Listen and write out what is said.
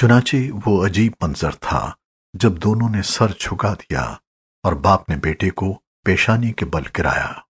चुनाचे वो अजीब मंजर था जब दोनों ने सर झुका दिया और बाप ने बेटे को पेशानी के बल गिराया।